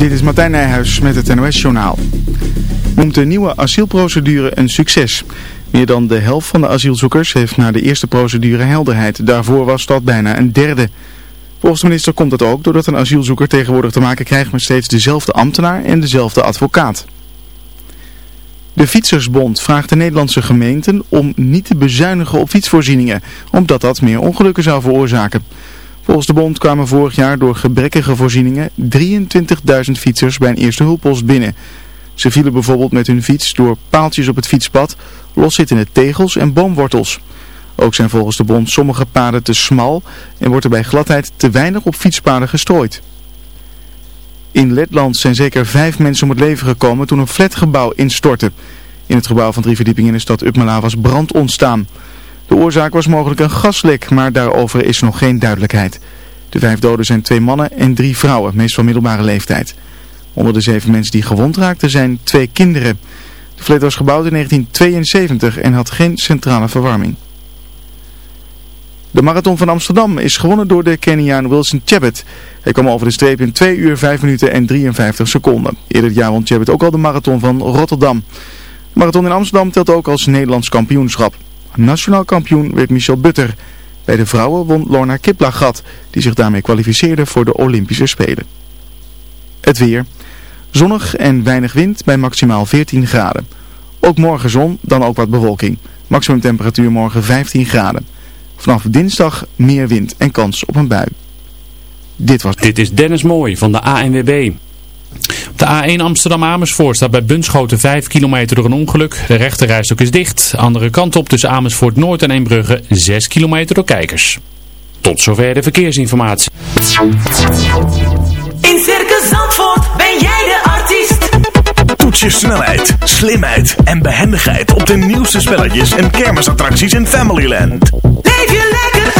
Dit is Martijn Nijhuis met het NOS-journaal. Noemt de nieuwe asielprocedure een succes. Meer dan de helft van de asielzoekers heeft na de eerste procedure helderheid. Daarvoor was dat bijna een derde. Volgens de minister komt dat ook doordat een asielzoeker tegenwoordig te maken krijgt met steeds dezelfde ambtenaar en dezelfde advocaat. De Fietsersbond vraagt de Nederlandse gemeenten om niet te bezuinigen op fietsvoorzieningen, omdat dat meer ongelukken zou veroorzaken. Volgens de bond kwamen vorig jaar door gebrekkige voorzieningen 23.000 fietsers bij een eerste hulppost binnen. Ze vielen bijvoorbeeld met hun fiets door paaltjes op het fietspad, loszittende tegels en boomwortels. Ook zijn volgens de bond sommige paden te smal en wordt er bij gladheid te weinig op fietspaden gestrooid. In Letland zijn zeker vijf mensen om het leven gekomen toen een flatgebouw instortte. In het gebouw van drie verdiepingen in de stad Upmala was brand ontstaan. De oorzaak was mogelijk een gaslek, maar daarover is nog geen duidelijkheid. De vijf doden zijn twee mannen en drie vrouwen, meestal middelbare leeftijd. Onder de zeven mensen die gewond raakten zijn twee kinderen. De flat was gebouwd in 1972 en had geen centrale verwarming. De marathon van Amsterdam is gewonnen door de Keniaan Wilson Chebet. Hij kwam over de streep in 2 uur 5 minuten en 53 seconden. Eerder jaar won Chebet ook al de marathon van Rotterdam. De marathon in Amsterdam telt ook als Nederlands kampioenschap. Nationaal kampioen werd Michel Butter. Bij de vrouwen won Lorna Kiplagat, die zich daarmee kwalificeerde voor de Olympische Spelen. Het weer. Zonnig en weinig wind bij maximaal 14 graden. Ook morgen zon, dan ook wat bewolking. Maximum temperatuur morgen 15 graden. Vanaf dinsdag meer wind en kans op een bui. Dit was... Dit is Dennis Mooij van de ANWB. Op de A1 Amsterdam-Amersfoort staat bij Bunschoten 5 kilometer door een ongeluk. De rechterrijstok is dicht. Andere kant op tussen Amersfoort Noord en Eembrugge 6 kilometer door kijkers. Tot zover de verkeersinformatie. In Circus Zandvoort ben jij de artiest. Toets je snelheid, slimheid en behendigheid op de nieuwste spelletjes en kermisattracties in Familyland. Leef je lekker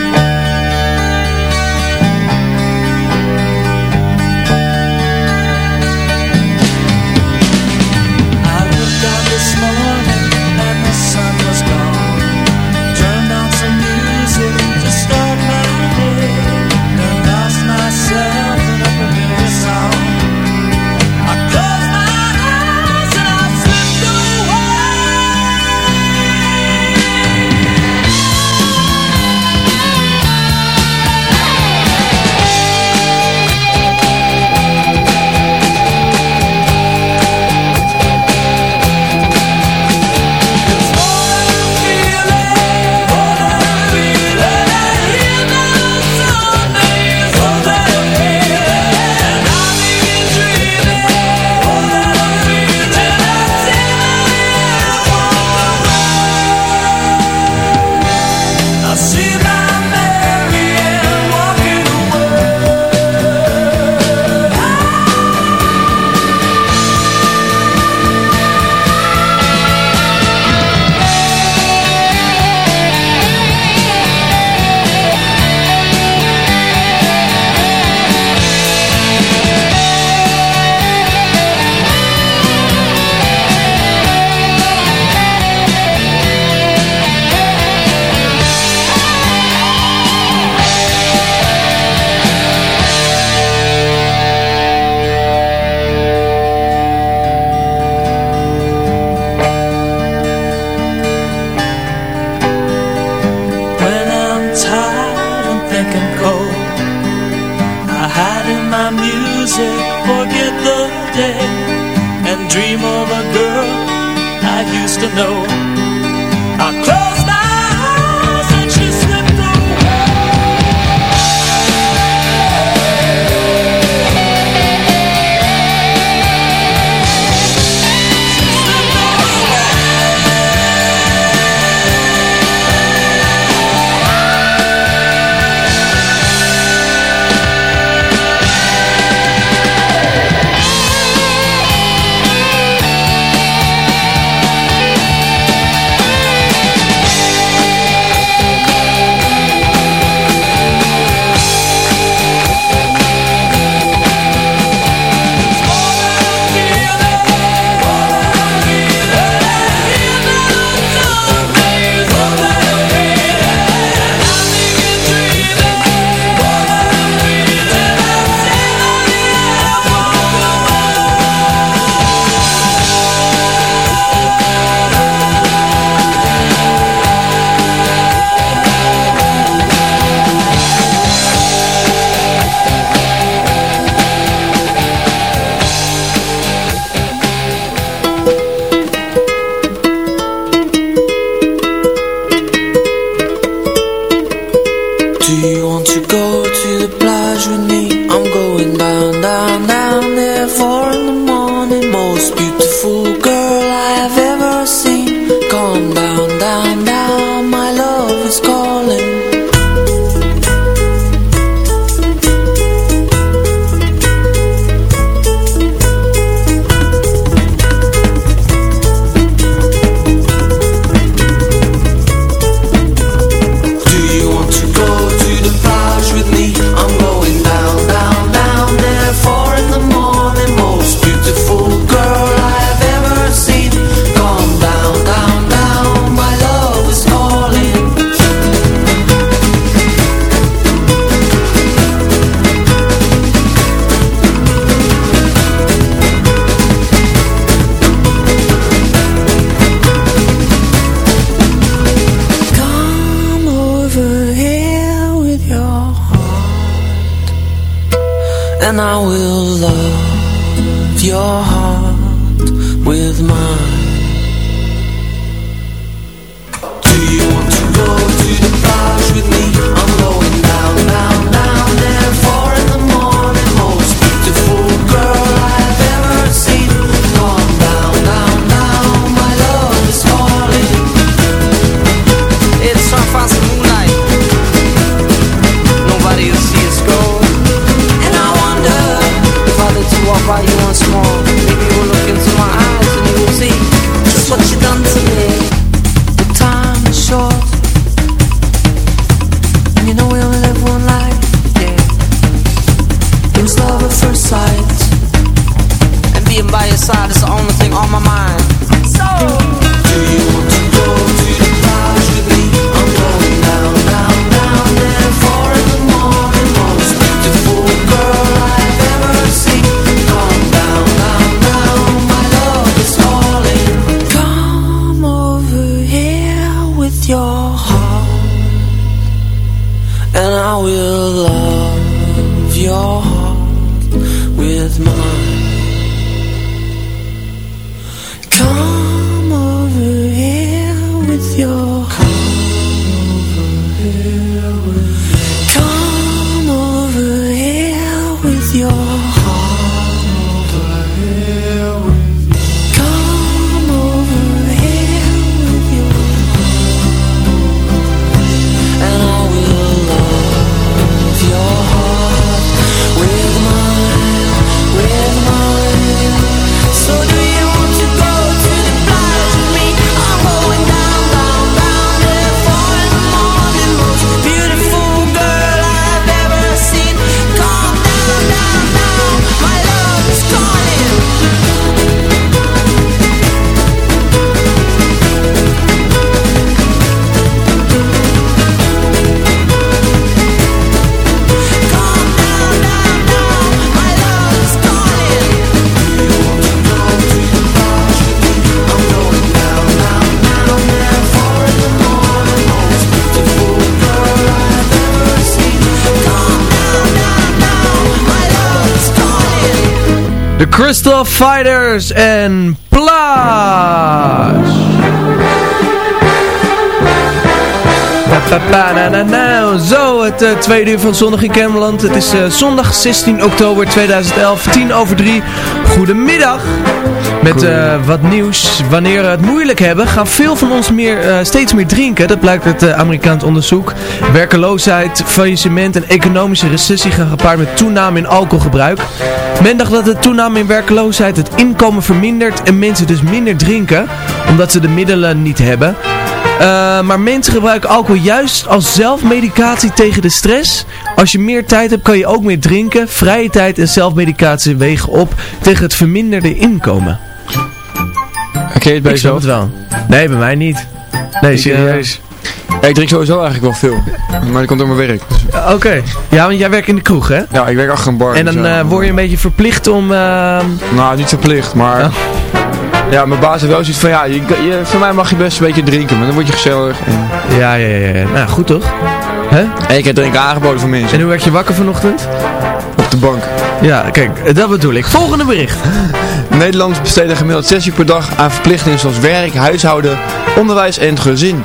I close your Come Crystal Fighters en Plaas. Zo, het eh, tweede uur van Zondag in Camerland. Het is eh, zondag 16 oktober 2011, 10 over 3. Goedemiddag. Met eh, wat nieuws. Wanneer we het moeilijk hebben, gaan veel van ons meer, eh, steeds meer drinken. Dat blijkt uit uh, Amerikaans onderzoek. Werkeloosheid, faillissement en economische recessie gaan gepaard met toename in alcoholgebruik. Men dacht dat de toename in werkeloosheid het inkomen vermindert en mensen dus minder drinken, omdat ze de middelen niet hebben. Maar mensen gebruiken alcohol juist als zelfmedicatie tegen de stress. Als je meer tijd hebt kan je ook meer drinken. Vrije tijd en zelfmedicatie wegen op tegen het verminderde inkomen. Ken je het bij Ik jezelf? wel. Nee, bij mij niet. Nee, Ik, serieus. Ja, ik drink sowieso eigenlijk wel veel. Maar dat komt door mijn werk. Dus, Oké. Ja, want jij werkt in de kroeg, hè? ja, ik werk achter een bar. En dan eh, word je een beetje verplicht om... ehm, Nou, niet verplicht, maar... Oh. Ja, mijn baas heeft wel zoiets van, ja, je, je, voor mij mag je best een beetje drinken, maar dan word je gezellig. En, Ja, ja, ja, ja. Nou, goed toch? Hè? en ik heb drinken aangeboden voor mensen. En hoe werd je wakker vanochtend? Op de bank. Ja, kijk, dat bedoel ik. Volgende bericht. Nederlanders besteden gemiddeld 6 uur per dag aan verplichtingen zoals werk, huishouden, onderwijs en gezin.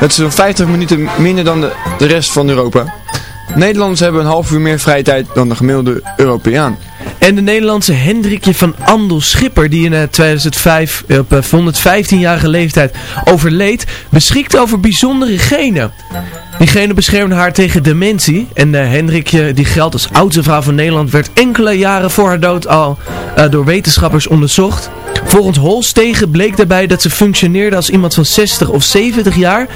Dat is zo'n 50 minuten minder dan de, de rest van Europa. Nederlanders hebben een half uur meer vrije tijd dan de gemiddelde Europeaan. En de Nederlandse Hendrikje van Andel Schipper, die in eh, 2005 op eh, 115-jarige leeftijd overleed, beschikt over bijzondere genen. Die genen beschermen haar tegen dementie. En eh, Hendrikje, die geldt als oudste vrouw van Nederland, werd enkele jaren voor haar dood al eh, door wetenschappers onderzocht. Volgens Holstegen bleek daarbij dat ze functioneerde als iemand van 60 of 70 jaar.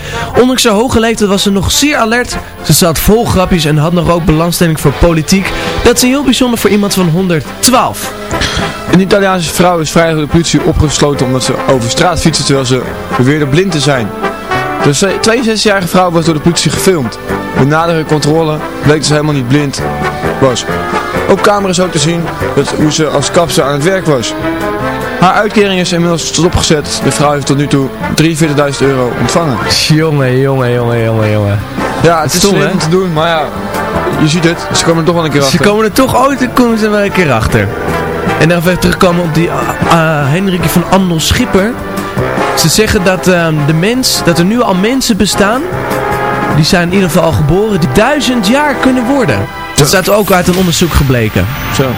Ondanks haar hoge leeftijd was ze nog zeer alert. Ze zat vol grapjes en had nog ook belangstelling voor politiek. Dat is heel bijzonder voor iemand van 112. Een Italiaanse vrouw is vrijdag door de politie opgesloten omdat ze over straat fietste terwijl ze beweerde blind te zijn. De 62-jarige vrouw was door de politie gefilmd. Bij nadere controle bleek dat ze helemaal niet blind was. Op camera is ook te zien dat, hoe ze als kapster aan het werk was. Haar uitkering is inmiddels stopgezet. De vrouw heeft tot nu toe 43.000 euro ontvangen. Jongen, jongen, jongen, jongen, jongen. Ja, het is Stom, slim om te doen, maar ja, je ziet het. Ze komen er toch wel een keer Ze achter. komen er toch ooit komen ze wel een keer achter. En dan even terugkomen op die uh, uh, Hendrikje van Andel Schipper. Ze zeggen dat ehm, de mens, dat er nu al mensen bestaan, die zijn in ieder geval al geboren, die duizend jaar kunnen worden. Dat staat ook uit een onderzoek gebleken. Zo,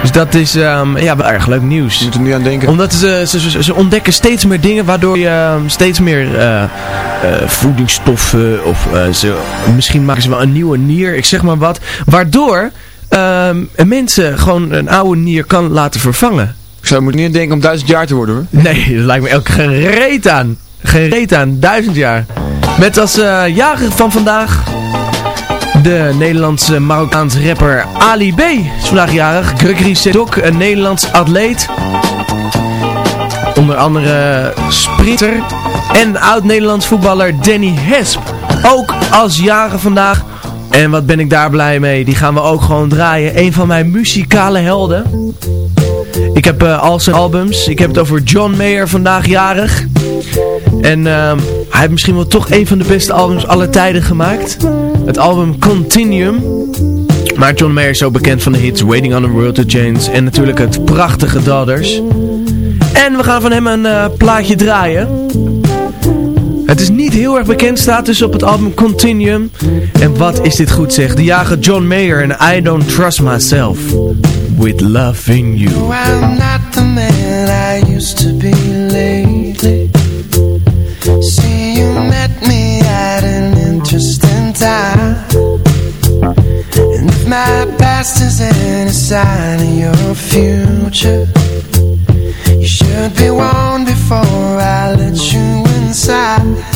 Dus dat is ehm, ja, wel erg leuk nieuws. je moet er nu aan denken. Omdat ze, ze, ze, ze ontdekken steeds meer dingen waardoor je ehm, steeds meer eh, eh, voedingsstoffen of eh, ze, misschien maken ze wel een nieuwe nier, ik zeg maar wat. Waardoor mensen gewoon een oude nier kan laten vervangen. Zou moet niet denken om duizend jaar te worden hoor. Nee, dat lijkt me elke geen reet aan. Geen reet aan, duizend jaar. Met als eh, jager van vandaag de Nederlandse Marokkaans rapper Ali B. Is vandaag jarig. Gregory Sedok, een Nederlands atleet. Onder andere sprinter. En oud-Nederlands voetballer Danny Hesp. Ook als jager vandaag. En wat ben ik daar blij mee. Die gaan we ook gewoon draaien. Een van mijn muzikale helden. Ik heb eh, al zijn albums. Ik heb het over John Mayer vandaag jarig. En ehm, hij heeft misschien wel toch een van de beste albums aller tijden gemaakt. Het album Continuum. Maar John Mayer is ook bekend van de hits Waiting on the World to Change. En natuurlijk het prachtige Daughters. En we gaan van hem een eh, plaatje draaien. Het is niet heel erg bekend, staat dus op het album Continuum. En wat is dit goed zeg. De jager John Mayer en I Don't Trust Myself. With love in you. No, I'm not the man I used to be lately. See, you met me at an interesting time. And if my past is any sign of your future, you should be warned before I let you inside.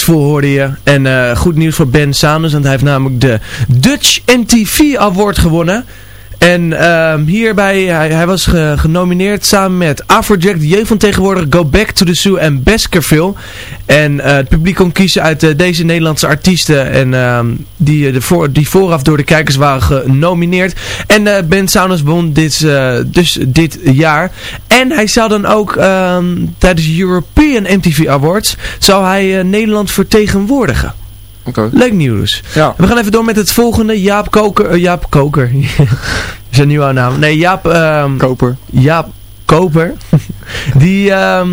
Fool hoorde je. En eh, goed nieuws voor Ben Saunders, want hij heeft namelijk de Dutch MTV Award gewonnen. En ehm, hierbij, hij, hij was ge- genomineerd samen met Afrojack, de jeugd van tegenwoordig, Go Back to the Zoo en Baskerville. En eh, het publiek kon kiezen uit eh, deze Nederlandse artiesten en, ehm, die, eh, de die vooraf door de kijkers waren genomineerd. En eh, Ben Saunders won dit, eh, dus dit jaar. En hij zou dan ook ehm, tijdens de European MTV Awards, zou hij eh, Nederland vertegenwoordigen. Leuk nieuws. Ja. We gaan even door met het volgende. Jaap Koker. eh, Jaap Koker. is een nieuwe naam. Nee, Jaap... ehm, Koper. Jaap Koper. die... ehm,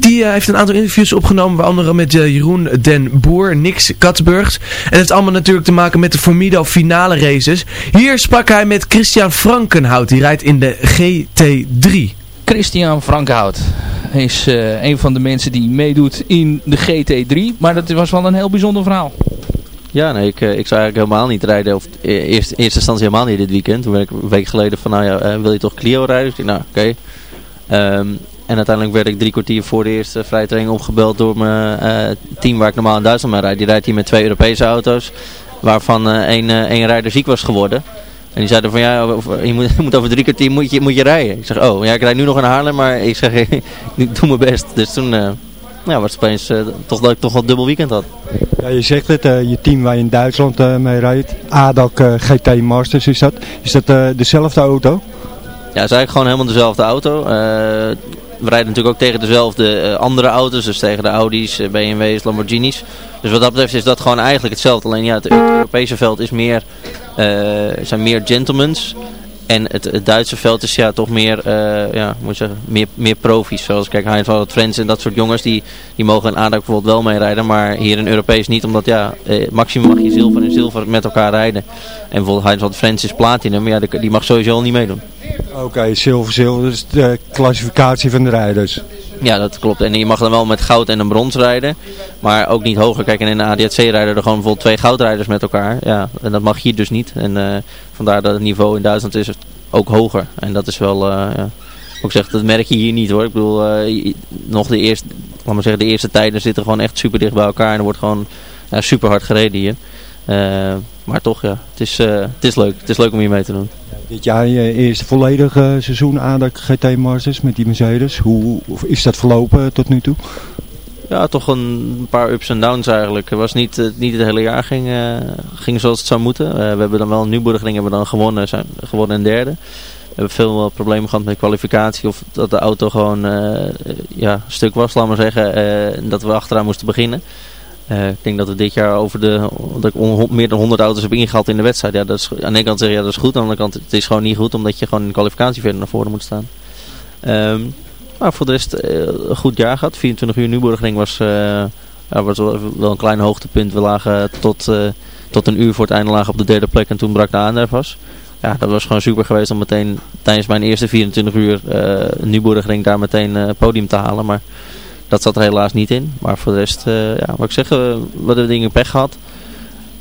die eh, heeft een aantal interviews opgenomen, waaronder met eh, Jeroen Den Boer, Nix Katsburgs. En het heeft allemaal natuurlijk te maken met de Formido finale races. Hier sprak hij met Christian Frankenhout, die rijdt in de GT3. Christian Frankhout is eh, een van de mensen die meedoet in de GT3. Maar dat was wel een heel bijzonder verhaal. Ja, nee, ik, eh, ik zou eigenlijk helemaal niet rijden. Of in eerste, in eerste instantie helemaal niet dit weekend. Toen werd ik een week geleden van, nou ja, eh, wil je toch Clio rijden? Dus ik nou, oké. Ehm, en uiteindelijk werd ik drie kwartier voor de eerste vrije training opgebeld door mijn eh, team waar ik normaal in Duitsland mee rijd. Die rijdt hier met twee Europese auto's, waarvan eh, één, eh, één rijder ziek was geworden. En die zeiden van ja, je moet, je moet over drie kwartier moet je, moet je rijden. Ik zeg, oh ja, ik rijd nu nog in Haarlem, maar ik zeg, ik doe mijn best. Dus toen eh, ja, was het opeens eh, toch dat ik toch wel dubbel weekend had. Ja, je zegt het, eh, je team waar je in Duitsland mee rijdt, ADAC GT Masters is dat. Is dat dezelfde auto? Ja, het is eigenlijk gewoon helemaal dezelfde auto. We rijden natuurlijk ook tegen dezelfde andere auto's. Dus tegen de Audi's, BMW's, Lamborghinis. Dus wat dat betreft is dat gewoon eigenlijk hetzelfde. Alleen ja, het, Europese veld is meer, eh, zijn meer gentlemans. En het, Duitse veld is ja toch meer, eh, ja, moet zeggen, meer, meer profi's. Zoals kijk, Heinz van Friends en dat soort jongens, die, die mogen in ADAC bijvoorbeeld wel meerijden. Maar hier in Europees niet, omdat ja, eh, maximum mag je zilver en zilver met elkaar rijden. En bijvoorbeeld Heinz van Friends is platinum, maar ja, die, mag sowieso al niet meedoen. Oké, zilver, zilver, dus de klassificatie van de rijders. Ja, dat klopt. En je mag dan wel met goud en een brons rijden. Maar ook niet hoger. Kijk, en in de ADAC rijden er gewoon bijvoorbeeld twee goudrijders met elkaar. Ja, en dat mag hier dus niet. En eh, vandaar dat het niveau in Duitsland is ook hoger. En dat is wel, eh. Ook zeg, dat merk je hier niet hoor. Ik bedoel, eh, nog de eerste, laat maar zeggen, de eerste tijden zitten gewoon echt super dicht bij elkaar. En er wordt gewoon super hard gereden hier. Maar toch, ja, het is, het is leuk. Het is leuk om hier mee te doen. Dit jaar je eerste volledige seizoen ADAC GT Masters met die Mercedes. Hoe is dat verlopen tot nu toe? Ja, toch een paar ups en downs eigenlijk. Het was niet, eh, niet het hele jaar ging, eh, ging zoals het zou moeten. Eh, we hebben dan wel een Nieuwburgring hebben dan gewonnen, zijn gewonnen en derde. We hebben veel problemen gehad met kwalificatie of dat de auto gewoon eh, ja, stuk was, laat maar zeggen. en dat we achteraan moesten beginnen. Eh, ik denk dat we dit jaar over de, dat ik meer dan 100 auto's heb ingehaald in de wedstrijd. Ja, dat is, aan de ene kant zeg je ja, dat is goed, aan de andere kant het is gewoon niet goed omdat je gewoon in de kwalificatie verder naar voren moet staan. Ehm, maar voor de rest eh, een goed jaar gehad. 24 uur Nieuwburgring was, eh, was wel, een klein hoogtepunt. We lagen tot, tot een uur voor het einde lagen op de derde plek en toen brak de aandrijf was. Ja, dat was gewoon super geweest om meteen tijdens mijn eerste 24 uur uh, Nieuwburgring daar meteen podium te halen. Maar dat zat er helaas niet in. Maar voor de rest, uh, ja, wat ik zeg, uh, we hebben dingen pech gehad.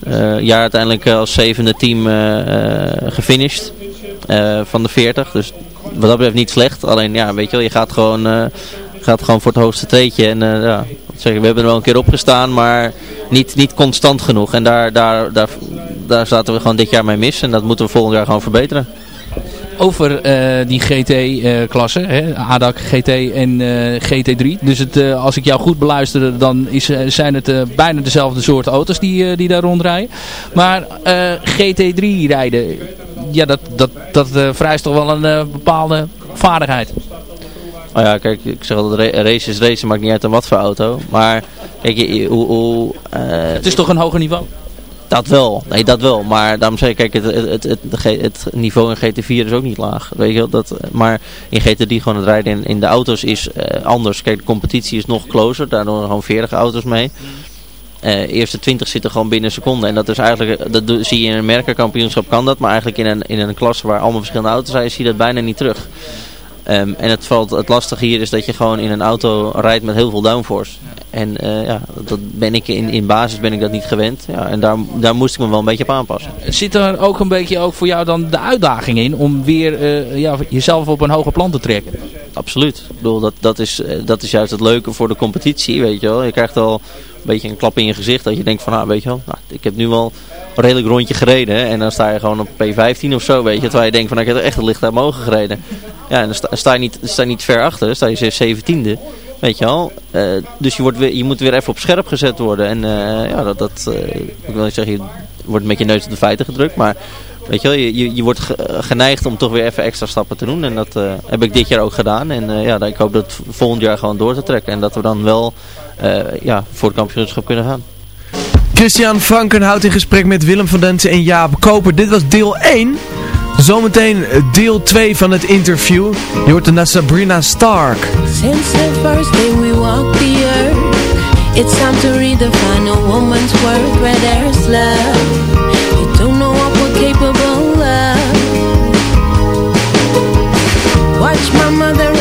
Uh, jaar uiteindelijk als zevende team gefinished van de 40. Dus wat dat betreft niet slecht. Alleen ja, weet je wel, je gaat gewoon, gaat gewoon voor het hoogste treetje. En ja, we hebben er wel een keer opgestaan, maar niet, niet constant genoeg. En daar, daar, daar, daar zaten we gewoon dit jaar mee mis. En dat moeten we volgend jaar gewoon verbeteren. Over uh, die GT-klasse, uh, ADAC GT en uh, GT3. Dus het, als ik jou goed beluister, dan is, zijn het bijna dezelfde soort auto's die, die daar rondrijden. Maar GT3 rijden, ja, dat, dat, dat vereist toch wel een bepaalde vaardigheid. Oh ja, kijk, ik zeg altijd, ra- race is race, maakt niet uit aan wat voor auto. Maar, kijk, hoe... hoe eh, Het is toch een hoger niveau? Dat wel, nee dat wel. Maar daarom zeg ik, kijk, het, het, het, het, de niveau in GT4 is ook niet laag. Weet je dat, maar in GT3 gewoon het rijden in, in de auto's is eh, anders. Kijk, de competitie is nog closer, daardoor gewoon 40 auto's mee. Eh eerste 20 zitten gewoon binnen een seconde. En dat is eigenlijk, eh, dat zie je in een merkenkampioenschap kan dat. Maar eigenlijk in een, in een klasse waar allemaal verschillende auto's zijn, zie je dat bijna niet terug. Ehm, en het, valt, het lastige hier is dat je gewoon in een auto rijdt met heel veel downforce. En eh, ja, dat ben ik in, in basis ben ik dat niet gewend. Ja, en daar, daar moest ik me wel een beetje op aanpassen. Zit er ook een beetje ook voor jou dan de uitdaging in om weer eh, ja, jezelf op een hoger plan te trekken? Absoluut. Ik bedoel, dat, dat, is, eh, dat is juist het leuke voor de competitie, weet je wel. Je krijgt al beetje een klap in je gezicht dat je denkt van, ah, weet je wel, nou, ik heb nu wel een redelijk rondje gereden. En dan sta je gewoon op P15 of zo, weet je. Terwijl je denkt van, nou, ik heb echt het licht uit mijn ogen gereden. Ja, en dan sta, je, niet, sta je niet ver achter, sta je 17e. Weet je wel. Eh, dus je, wordt weer, je moet weer even op scherp gezet worden. En eh, ja, dat, dat eh, ik wil niet zeggen, je wordt met je neus op de feiten gedrukt. Maar weet je wel, je, je, je wordt ge- geneigd om toch weer even extra stappen te doen. En dat eh, heb ik dit jaar ook gedaan. En eh, ja, ik hoop dat volgend jaar gewoon door te trekken. En dat we dan wel eh, ja, voor het kampioenschap kunnen gaan. Christian Franken houdt in gesprek met Willem van Densen en Jaap Koper. Dit was deel 1. Zometeen deel 2 van het interview. Je hoort er naar Sabrina Stark. Since the first day we walked the earth, it's time to redefine a woman's worth where there's love. You don't know what we're capable Watch my mother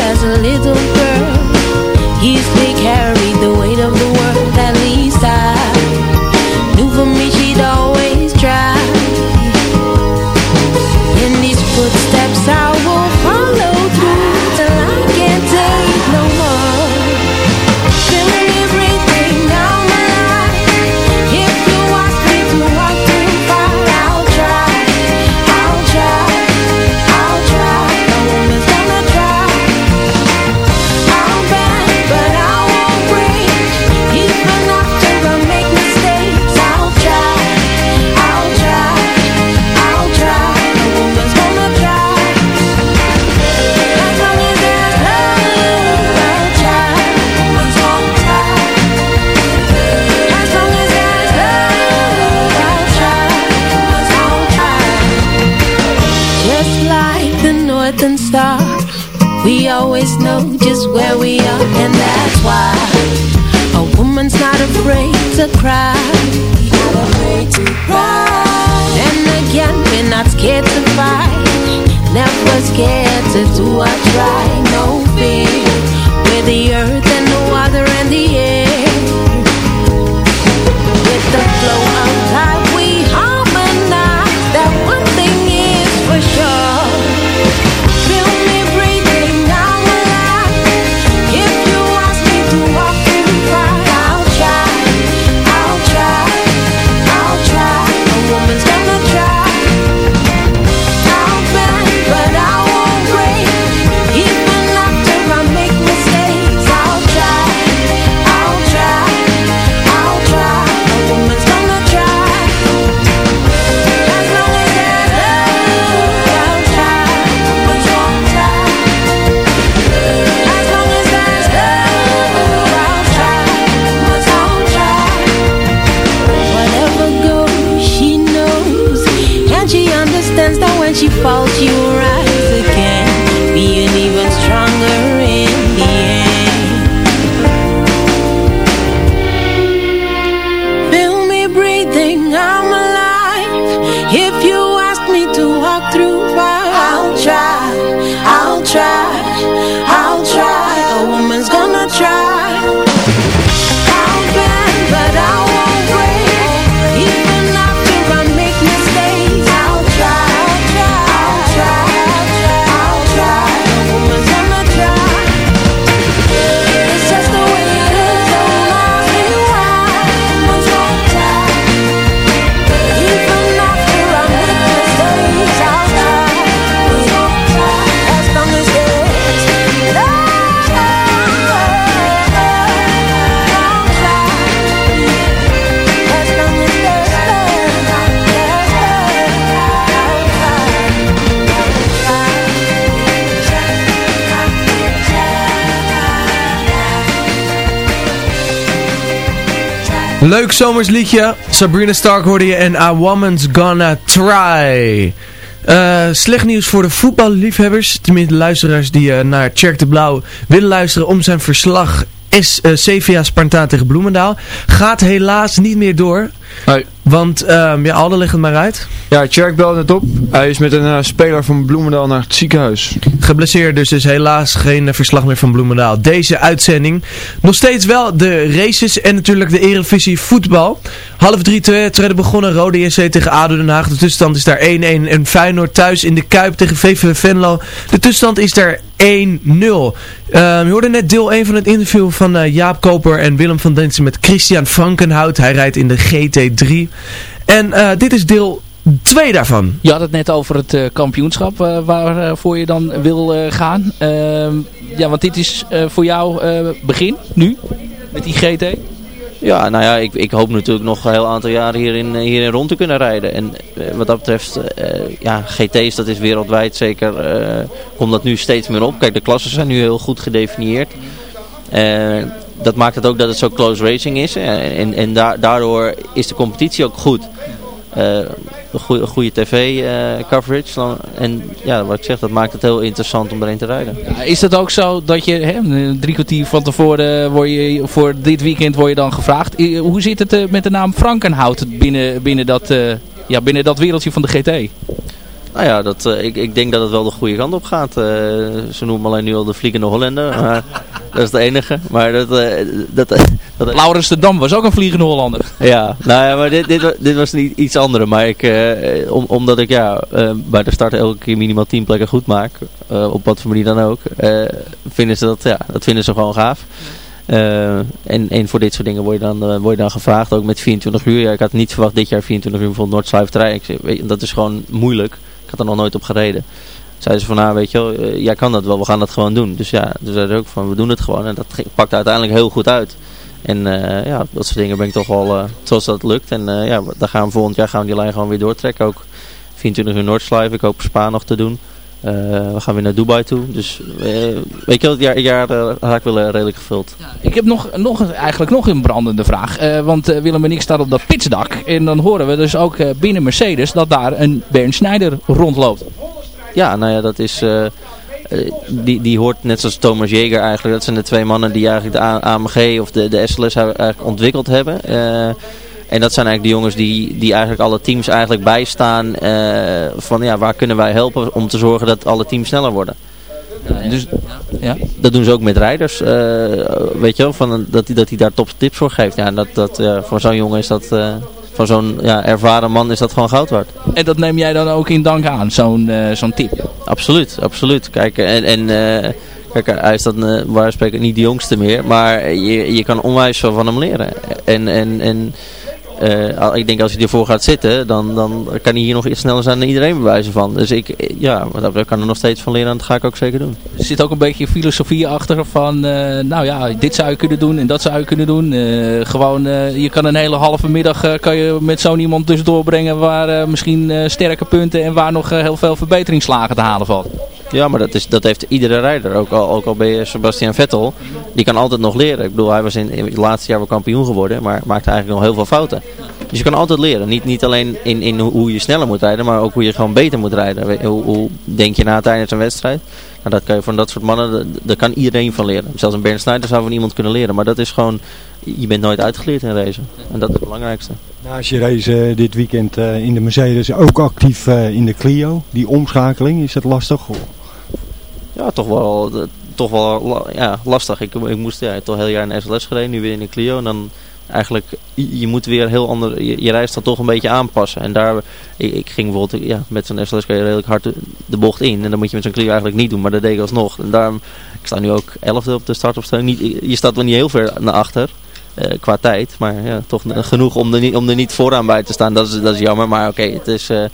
Leuk zomersliedje. Sabrina Stark hoorde je en A Woman's Gonna Try. Eh, slecht nieuws voor de voetballiefhebbers. Tenminste luisteraars die eh, naar Tjerk de Blauw willen luisteren om zijn verslag is eh, CVA Spartaan tegen Bloemendaal. Gaat helaas niet meer door. Want ehm ja, Alde leg het maar uit. Ja, Tjerk belde het op. Hij is met een speler van Bloemendaal naar het ziekenhuis. Geblesseerd, dus is helaas geen verslag meer van Bloemendaal. Deze uitzending. Nog steeds wel de races en natuurlijk de Eredivisie voetbal. Half drie treden begonnen. Rode JC tegen ADO Den Haag. De tussenstand is daar 1-1. En Feyenoord thuis in de Kuip tegen VVV Venlo. De tussenstand is daar 1-0. Ehm, je hoorde net deel 1 van het interview van eh, Jaap Koper en Willem van Densen met Christian Frankenhout. Hij rijdt in de GT3. En eh, dit is deel 2 daarvan. Je had het net over het eh, kampioenschap eh, waarvoor je dan wil eh, gaan. Ehm, ja, want dit is eh, voor jou eh, begin, nu, met die GT. Ja, nou ja, ik, ik hoop natuurlijk nog een heel aantal jaren hierin, hierin rond te kunnen rijden. En wat dat betreft, eh, ja, GT's, dat is wereldwijd zeker, eh, komt dat nu steeds meer op. Kijk, de klassen zijn nu heel goed gedefinieerd. Eh, dat maakt het ook dat het zo close racing is. En en da daardoor is de competitie ook goed. Eh, goede, goede tv-coverage. en ja, wat ik zeg, dat maakt het heel interessant om erin te rijden. Ja, is het ook zo dat je hè, drie kwartier van tevoren word je, voor dit weekend word je dan gevraagd. Eh, Hoe zit het eh, met de naam Frankenhout binnen, binnen, dat, eh, ja, binnen dat wereldje van de GT? Nou ja, dat, eh, ik, ik denk dat het wel de goede kant op gaat. Eh, ze noemen alleen nu al de Vliegende Hollander. Maar dat is de enige. Maar dat... eh, dat, dat Laurens de Dam was ook een vliegende Hollander. Ja, nou ja, maar dit, dit, dit was niet iets andere. Maar ik, om, omdat ik ja, bij de start elke keer minimaal 10 plekken goed maak. op wat voor manier dan ook. vinden ze dat, ja, dat vinden ze gewoon gaaf. En, en voor dit soort dingen word je, dan, word je dan gevraagd. Ook met 24 uur. Ja, ik had niet verwacht dit jaar 24 uur weet je, dat is gewoon moeilijk. Ik had er nog nooit op gereden. Zeiden ze van, nou weet je wel, eh, jij kan dat wel, we gaan dat gewoon doen. Dus ja, dus zeiden ze ook van, we doen het gewoon. En dat pakte uiteindelijk heel goed uit. En eh, ja, dat soort dingen ben ik toch wel, eh, zoals dat lukt. En ja, daar gaan we volgend jaar gaan we die lijn gewoon weer doortrekken. Ook 24 uur Noordslijf, ik hoop Spa nog te doen. Eh, we gaan weer naar Dubai toe. Dus eh, weet je wel, het jaar, jaar eh, raak wel redelijk gevuld. Ik heb nog, nog, eigenlijk nog een brandende vraag. Want Willem en ik staan op dat pitsdak. En dan horen we dus ook binnen Mercedes dat daar een Bernd Schneider rondloopt. Ja, nou ja, dat is... die, die hoort net zoals Thomas Jeger eigenlijk. Dat zijn de twee mannen die eigenlijk de AMG of de, de SLS eigenlijk ontwikkeld hebben. En dat zijn eigenlijk de jongens die, die eigenlijk alle teams eigenlijk bijstaan. eh, van ja, waar kunnen wij helpen om te zorgen dat alle teams sneller worden. dus, ja. Dat doen ze ook met rijders. eh, weet je wel, van, dat hij dat daar top tips voor geeft. Ja, dat, dat, ja, voor zo'n jongen is dat... eh, voor zo'n ja, ervaren man is dat gewoon goud waard. En dat neem jij dan ook in dank aan, zo'n zo'n tip? Absoluut, absoluut. Kijk, en, en kijk, hij is dan uh, waar spreken niet de jongste meer, maar je, je kan onwijs veel van hem leren. En, en, en eh, ik denk als hij ervoor gaat zitten, dan, dan kan hij hier nog iets sneller zijn dan iedereen bewijzen van. Dus ik, eh, ja, betreft kan er nog steeds van leren en dat ga ik ook zeker doen. Er zit ook een beetje filosofie achter van, eh, nou ja, dit zou je kunnen doen en dat zou je kunnen doen. Gewoon, je kan een hele halve middag kan je met zo'n iemand dus doorbrengen waar misschien sterke punten en waar nog heel veel verbeteringsslagen te halen valt. Ja, maar dat, is, dat heeft iedere rijder. Ook al, ook al ben je Sebastian Vettel, die kan altijd nog leren. Ik bedoel, hij was in, in het laatste jaar wel kampioen geworden, maar maakte eigenlijk nog heel veel fouten. Dus je kan altijd leren. Niet, niet alleen in, in hoe je sneller moet rijden, maar ook hoe je gewoon beter moet rijden. Hoe, hoe denk je na tijdens een wedstrijd? Nou, dat kan je van dat soort mannen, daar kan iedereen van leren. Zelfs een Bernd Snyder zou van iemand kunnen leren. Maar dat is gewoon, je bent nooit uitgeleerd in racen. En dat is het belangrijkste. Naast je race eh, dit weekend eh, in de Mercedes ook actief eh, in de Clio. Die omschakeling, is dat lastig? Ja, toch wel, toch wel ja, lastig. Ik, ik moest ja, toch heel jaar in SLS gereden, nu weer in de Clio. En dan eigenlijk, je, moet weer heel ander, je, je reis dan toch een beetje aanpassen. En daar, ik, ik ging bijvoorbeeld, ja, met zo'n SLS kan je redelijk hard de, bocht in. En dat moet je met zo'n Clio eigenlijk niet doen, maar dat deed ik alsnog. En daarom, ik sta nu ook 11e op de startopstelling. Niet, je staat wel niet heel ver naar achter. Eh, qua tijd, maar ja, toch genoeg om er, niet, om er niet vooraan bij te staan. Dat is, dat is jammer, maar oké, eh,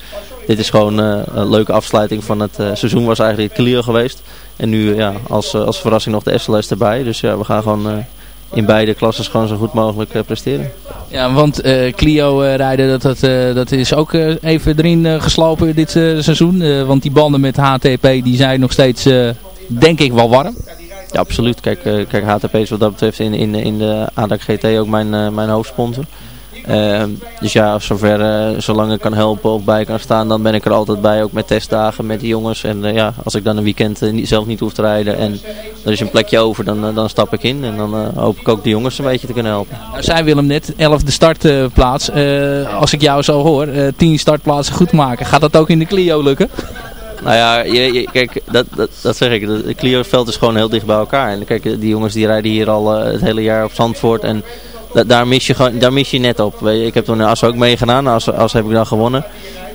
dit is gewoon eh, een leuke afsluiting van het seizoen. Was eigenlijk het Clio geweest. En nu ja, als, als verrassing nog de SLS erbij. Dus ja, we gaan gewoon in beide klasses gewoon zo goed mogelijk presteren. Ja, want Clio rijden, dat, dat, is ook even erin geslopen dit seizoen. Want die banden met HTP die zijn nog steeds, denk ik, wel warm. Ja, absoluut. Kijk, eh, kijk HTP is wat dat betreft in, in, in de ADAC GT ook mijn, eh, mijn hoofdsponsor. Ehm, dus ja, zover, eh, zolang ik kan helpen of bij kan staan, dan ben ik er altijd bij. Ook met testdagen met die jongens. En ja, als ik dan een weekend zelf niet hoef te rijden en er is een plekje over, dan, dan stap ik in. En dan hoop ik ook de jongens een beetje te kunnen helpen. Nou, Zij Willem net, 11e startplaats. Eh, als ik jou zo hoor, eh 10 startplaatsen goed maken. Gaat dat ook in de Clio lukken? Nou ja, kijk, dat, dat, dat zeg ik. Het Clio-veld is gewoon heel dicht bij elkaar. En kijk, die jongens die rijden hier al eh, het hele jaar op Zandvoort. En da- daar, mis je gewoon, daar mis je net op. Ik heb toen in Assen ook meegedaan. Assen, Assen heb ik dan gewonnen.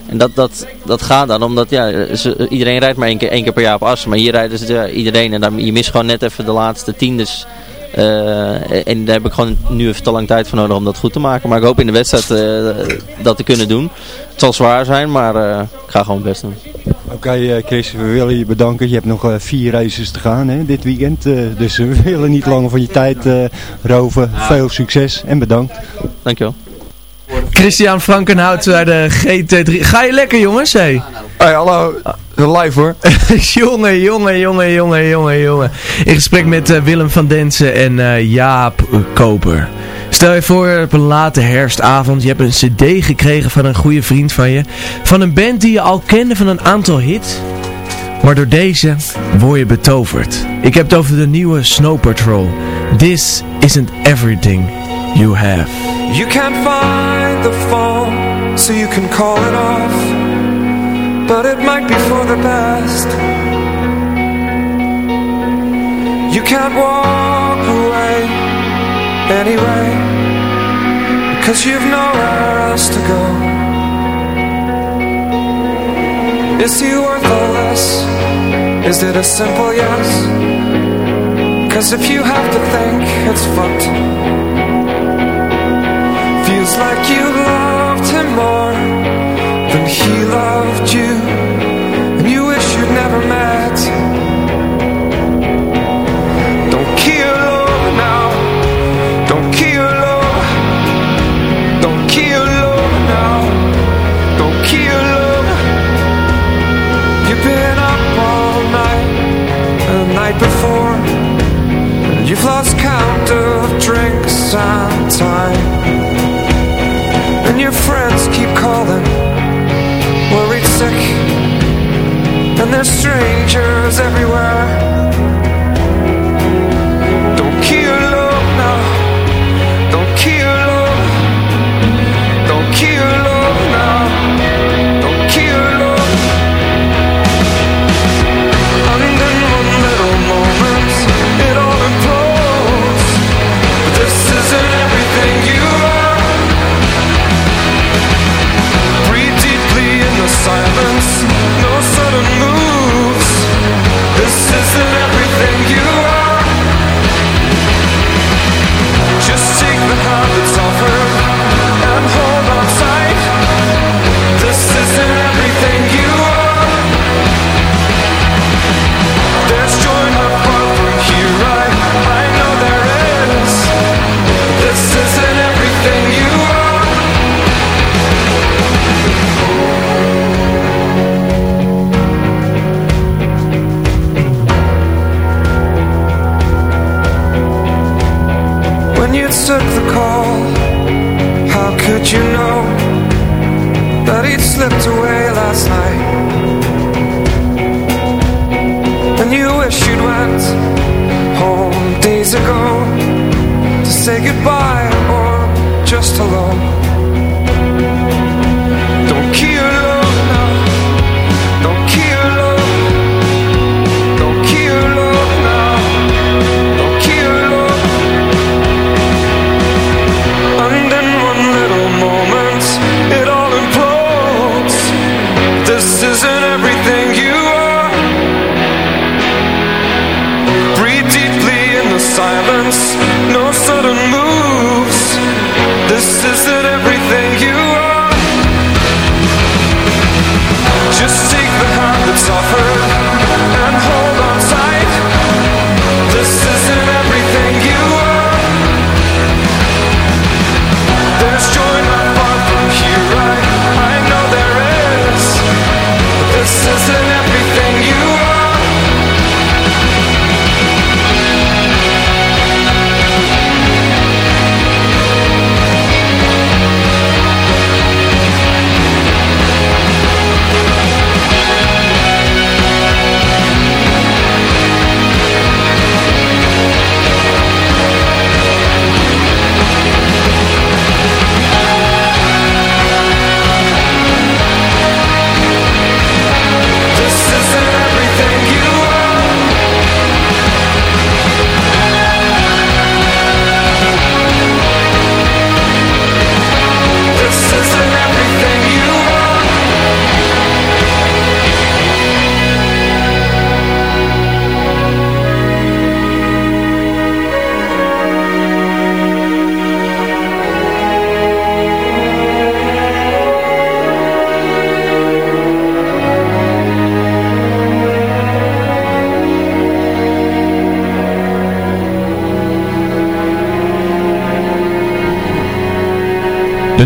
En dat, dat, dat gaat dan, omdat ja, iedereen rijdt maar één keer, één keer per jaar op Assen. Maar hier rijden ze iedereen. En dan, je mist gewoon net even de laatste tiendes. Eh, en daar heb ik gewoon nu even te lang tijd voor nodig om dat goed te maken. Maar ik hoop in de wedstrijd eh, dat te kunnen doen. Het zal zwaar zijn, maar ik ga gewoon het best doen. Oké eh, Chris, we willen je bedanken. Je hebt nog eh, vier races te gaan hè, dit weekend. eh, dus we willen niet langer van je tijd eh, roven. Veel succes en bedankt. Dankjewel. Christian Frankenhout bij de GT3. Ga je lekker jongens? Hey. Hey, hallo. Live hoor. jongen, jongen, jongen, jongen, jongen, jongen. In gesprek met Willem van Densen en eh, Jaap Koper. Stel je voor op een late herfstavond, je hebt een cd gekregen van een goede vriend van je. Van een band die je al kende van een aantal hits. Maar door deze word je betoverd. Ik heb het over de nieuwe Snow Patrol. This isn't everything you have. You can't find the phone, so you can call it off. But it might be for the best. You can't walk away anyway, because you've nowhere else to go. Is he worthless? Is it a simple yes? Cause if you have to think, it's fucked. Feels like you loved him more than he loved you, strangers everywhere.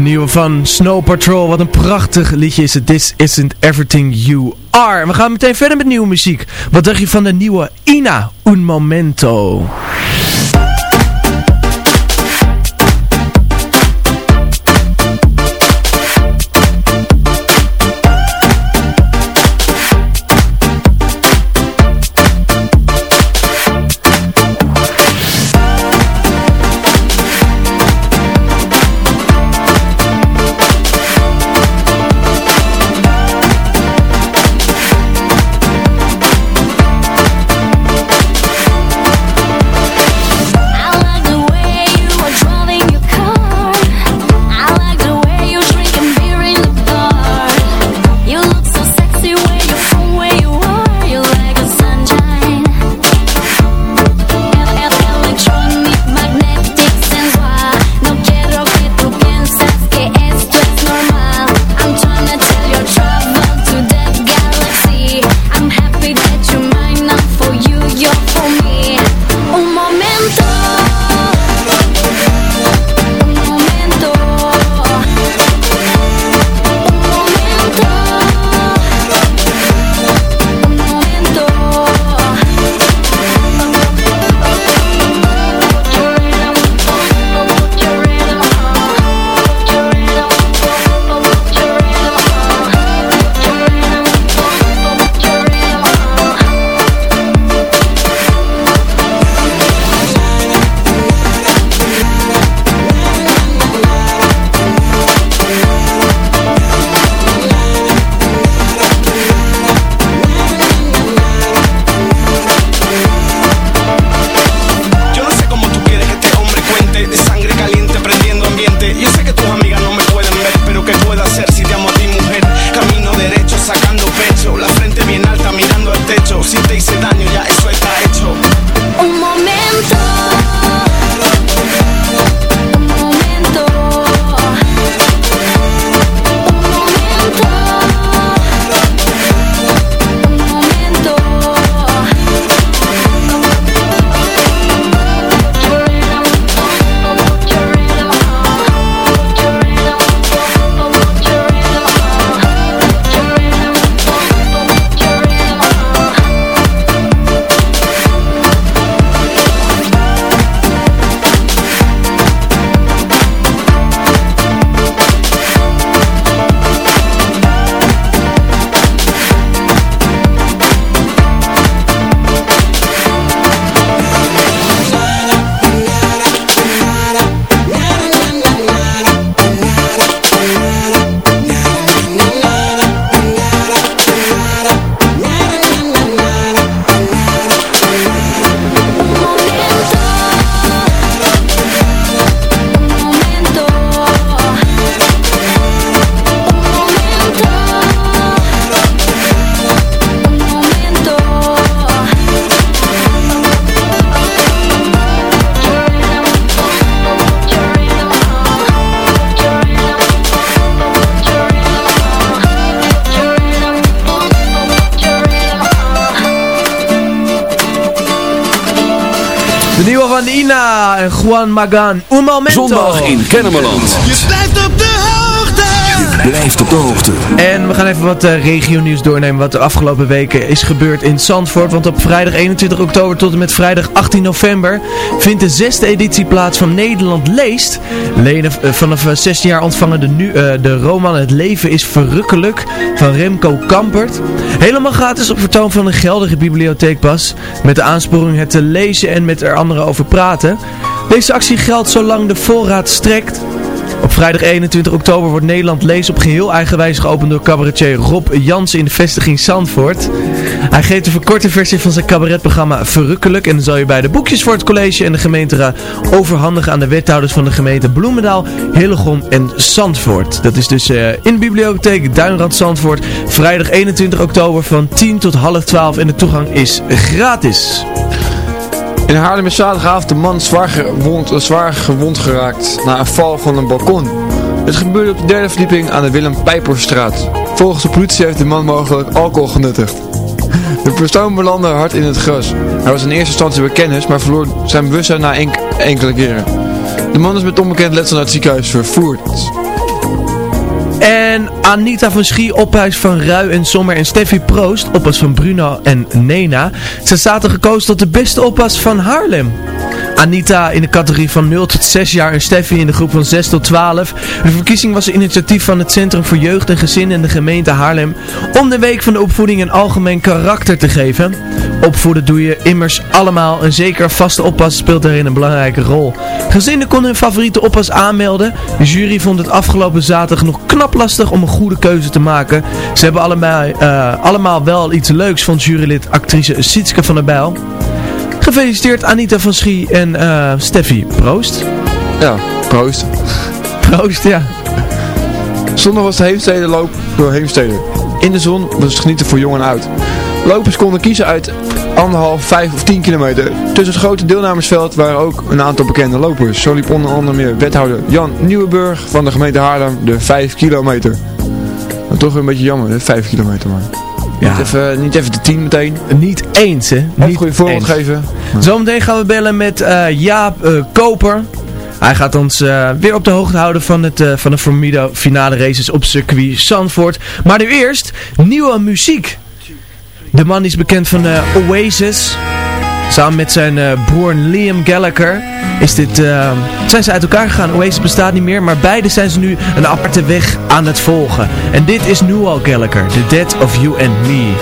Nieuwe van Snow Patrol. Wat een prachtig liedje is het. This isn't everything you are. We gaan meteen verder met nieuwe muziek. Wat dacht je van de nieuwe Ina Un Momento? Magan. Un momento. Zondag in Kennemerland. Je blijft op de hoogte. Blijft op de hoogte. En we gaan even wat uh, regionieuws doornemen wat de afgelopen weken is gebeurd in Zandvoort. Want op vrijdag 21 oktober tot en met vrijdag 18 november vindt de zesde editie plaats van Nederland Leest. Leden eh, vanaf uh, 16 jaar ontvangen de, nu, eh, de roman Het leven is verrukkelijk van Remco Kampert. Helemaal gratis op vertoon van een geldige bibliotheekpas. Met de aansporing het te lezen en met er anderen over praten. Deze actie geldt zolang de voorraad strekt. Op vrijdag 21 oktober wordt Nederland Lees op geheel eigen wijze geopend door cabaretier Rob Jansen in de vestiging Zandvoort. Hij geeft een verkorte versie van zijn cabaretprogramma Verrukkelijk en dan zal je bij de boekjes voor het college en de gemeenteraad overhandigen aan de wethouders van de gemeente Bloemendaal, Hillegom en Zandvoort. Dat is dus eh, in de bibliotheek Duinrad Zandvoort, vrijdag 21 oktober van 10 tot half 12 en de toegang is gratis. In Haarlem is zaterdagavond een man zwaar gewond, zwaar gewond geraakt na een val van een balkon. Het gebeurde op de derde verdieping aan de Willem Pijperstraat. Volgens de politie heeft de man mogelijk alcohol genuttigd. De persoon belandde hard in het gras. Hij was in eerste instantie bij kennis, maar verloor zijn bewustzijn na enk- enkele keren. De man is met onbekend letsel naar het ziekenhuis vervoerd. En Anita van Schie, ophuis van Rui en Sommer en Steffi Proost, oppas van Bruno en Nena. Ze zaten gekozen tot de beste oppas van Haarlem. Anita in de categorie van 0 tot 6 jaar en Steffi in de groep van 6 tot 12. De verkiezing was een initiatief van het Centrum voor Jeugd en Gezin en de gemeente Haarlem om de week van de opvoeding een algemeen karakter te geven. Opvoeden doe je immers allemaal en zeker vaste oppas speelt daarin een belangrijke rol. Gezinnen konden hun favoriete oppas aanmelden. De jury vond het afgelopen zaterdag nog knap lastig om een goede keuze te maken. Ze hebben allemaal, eh, allemaal wel iets leuks, vond jurylid actrice Sietske van der Bijl. Gefeliciteerd Anita van Schie en eh, Steffi. Proost. Ja, proost. Proost, ja. Zondag was de Heemstede loop door Heemstede. In de zon was het genieten voor jong en oud. Lopers konden kiezen uit anderhalf, vijf of tien kilometer. Tussen het grote deelnemersveld waren ook een aantal bekende lopers. Zo liep onder andere meer wethouder Jan Nieuwenburg van de gemeente Haarlem de 5 kilometer. Maar toch weer een beetje jammer, hè? 5 kilometer maar. Ja. Niet, even, niet even de 10 meteen. Niet eens, hè? Voorbeeld eens. geven. Zometeen gaan we bellen met eh, Jaap eh, Koper. Hij gaat ons eh, weer op de hoogte houden van, het, van de Formido finale races op circuit Zandvoort. Maar nu eerst nieuwe muziek. De man is bekend van Oasis. Samen met zijn eh, broer Liam Gallagher is dit, eh, zijn ze uit elkaar gegaan. Oasis bestaat niet meer, maar beide zijn ze nu een aparte weg aan het volgen. En dit is Noel Gallagher, The Dead of You and Me.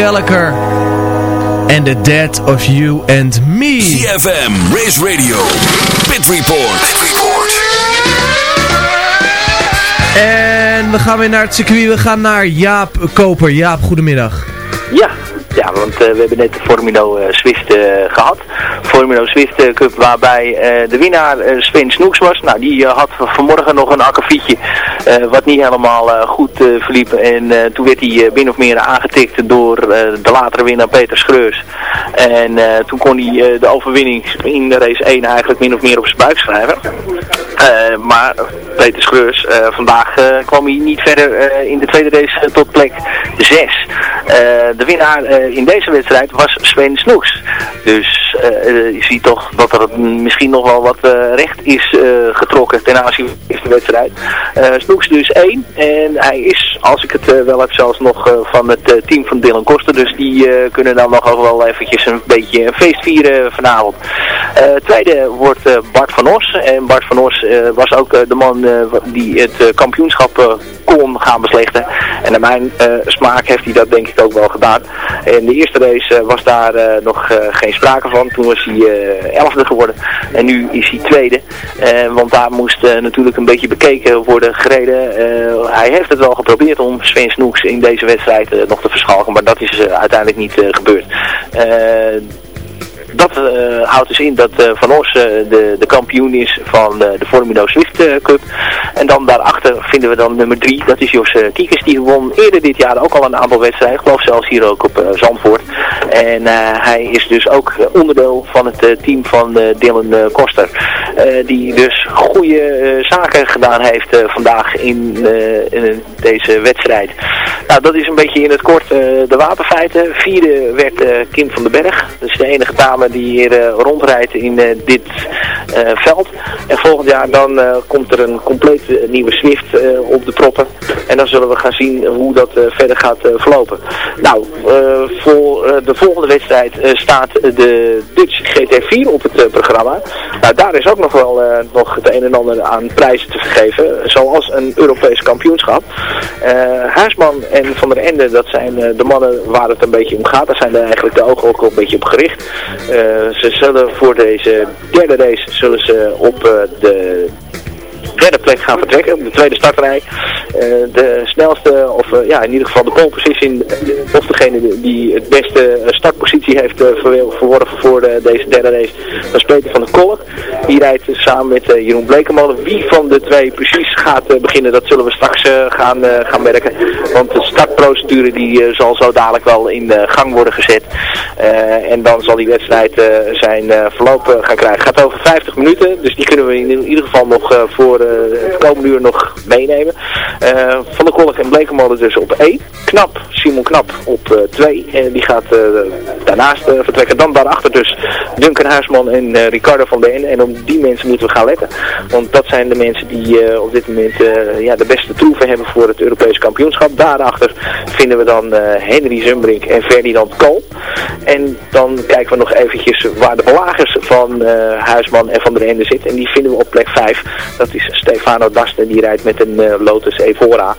Gallagher. And the Dead of You and Me. CFM, Race Radio, Pit Report. Pit Report. En we gaan weer naar het circuit. We gaan naar Jaap Koper. Jaap, goedemiddag. Ja, ja, Ja, want we hebben net de Formino eh, Swift eh, gehad. Formino Swift eh, Cup waarbij eh, de winnaar eh, Sven Snoeks was. Nou, die eh, had vanmorgen nog een akkefietje eh, wat niet helemaal eh, goed eh, verliep. En eh, toen werd hij eh, min of meer aangetikt door eh, de latere winnaar Peter Schreurs. En eh, toen kon hij eh, de overwinning in race 1 eigenlijk min of meer op zijn buik schrijven. Eh, maar Peter Schreurs, eh, vandaag eh, kwam hij niet verder eh, in de tweede race eh, tot plek 6. Eh, de winnaar eh, in deze wedstrijd was Sven Snoeks. Dus eh, eh, je ziet toch dat er misschien nog wel wat eh, recht is eh, getrokken ten aanzien van de eerste wedstrijd. Eh, Dus 1 en hij is, als ik het eh, wel heb, zelfs nog eh, van het eh, team van Dylan Koster. Dus die kunnen dan nog wel eventjes een beetje een feest vieren vanavond. Tweede wordt Bart van Os. En Bart van Os was ook de man die het kampioenschap kon gaan beslechten. En naar mijn smaak heeft hij dat denk ik ook wel gedaan. In de eerste race was daar nog geen sprake van. Toen was hij elfde geworden. En nu is hij tweede. Want daar moest natuurlijk een beetje bekeken worden gereden. Eh, hij heeft het wel geprobeerd om Sven Snoeks in deze wedstrijd eh, nog te verschalken. Maar dat is eh, uiteindelijk niet gebeurd. Dat eh, houdt dus in dat eh, Van Os eh, de, de kampioen is van de Formula Swift Cup. En dan daarachter vinden we dan nummer drie. Dat is Jos Kiekers. Die won eerder dit jaar ook al een aantal wedstrijden. Ik geloof zelfs hier ook op Zandvoort. En hij is dus ook onderdeel van het team van Dylan Koster. Die dus goede zaken gedaan heeft vandaag in, in deze wedstrijd. Nou, dat is een beetje in het kort de wapenfeiten. Vierde werd Kim van den Berg. Dat is de enige dame die hier eh, rondrijdt in eh, dit eh, veld. En volgend jaar dan komt er een compleet nieuwe Swift op de proppen. En dan zullen we gaan zien hoe dat verder gaat verlopen. Nou, voor de volgende wedstrijd staat de Dutch GT4 op het programma. Nou, daar is ook nog wel nog het een en ander aan prijzen te vergeven. Zoals een Europees kampioenschap. Huisman en Van der Ende, dat zijn de mannen waar het een beetje om gaat. Daar zijn er eigenlijk de ogen ook een beetje op gericht. Eh, ze zullen voor deze derde race zullen ze op eh, de derde plek gaan vertrekken, de tweede startrij. Eh, de snelste, of eh, ja, in ieder geval de pole position, eh, of degene die het beste startpositie heeft verworven voor deze derde race, dat is Peter van der Kolk. Die rijdt samen met Jeroen Blekemolen. Wie van de twee precies gaat beginnen, dat zullen we straks gaan, gaan merken. Want de startprocedure die zal zo dadelijk wel in gang worden gezet. En dan zal die wedstrijd zijn eh, verloop gaan krijgen. Het gaat over 50 minuten, dus die kunnen we in ieder geval nog voor het komende uur nog meenemen. Eh, van der Kolk en Blekemolen dus op 1. Knap, Simon Knap op 2. en die gaat eh, daarnaast eh, vertrekken. Dan daarachter dus Duncan Huisman en eh, Ricardo van Been. En op die mensen moeten we gaan letten. Want dat zijn de mensen die eh, op dit moment eh, ja, de beste troeven hebben voor het Europees kampioenschap. Daarachter vinden we dan eh, Henry Zumbrink en Ferdinand Kool. En dan kijken we nog eventjes waar de belagers van eh, Huisman en Van der Ende zitten. En die vinden we op plek 5. Dat is Stefano Dasten, die rijdt met een eh, Lotus Evora.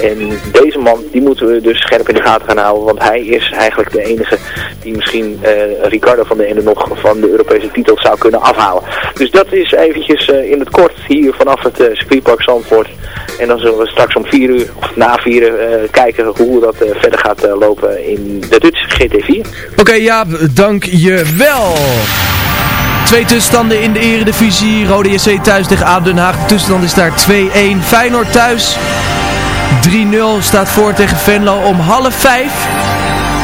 En deze man, die moeten we dus scherp in de gaten gaan houden. Want hij is eigenlijk de enige die misschien eh, Ricardo van der Ende nog van de Europese titel zou kunnen afhalen. Dus dat is eventjes eh, in het kort hier vanaf het circuitpark Zandvoort. En dan zullen we straks om 4 uur, of na 4 uur, kijken hoe dat verder gaat lopen in de Dutch GT4. Oké, Jaap, dank je wel. Twee tussenstanden in de eredivisie. Rode JC thuis tegen ADO Den Haag. De tussenstand is daar 2-1. Feyenoord thuis. 3-0 staat voor tegen Venlo om half 5.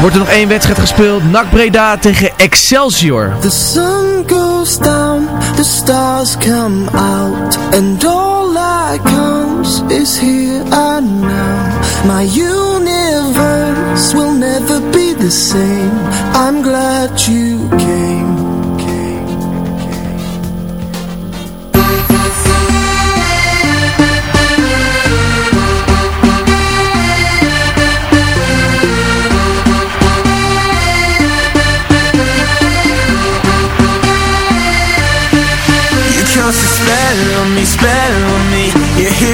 Wordt er nog één wedstrijd gespeeld. NAC Breda tegen Excelsior. The sun goes down, the stars come out, and all that counts is here and now. My universe will never be the same. I'm glad you came.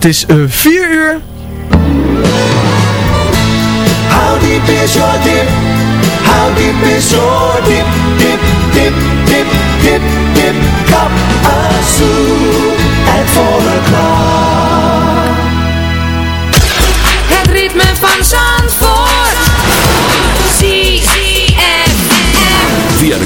Het is 4 uur. How deep is your dip? How deep is your dip? Dip, dip, dip, dip, dip. Cup of soup at four o'clock. Het ritme van Zandvoort.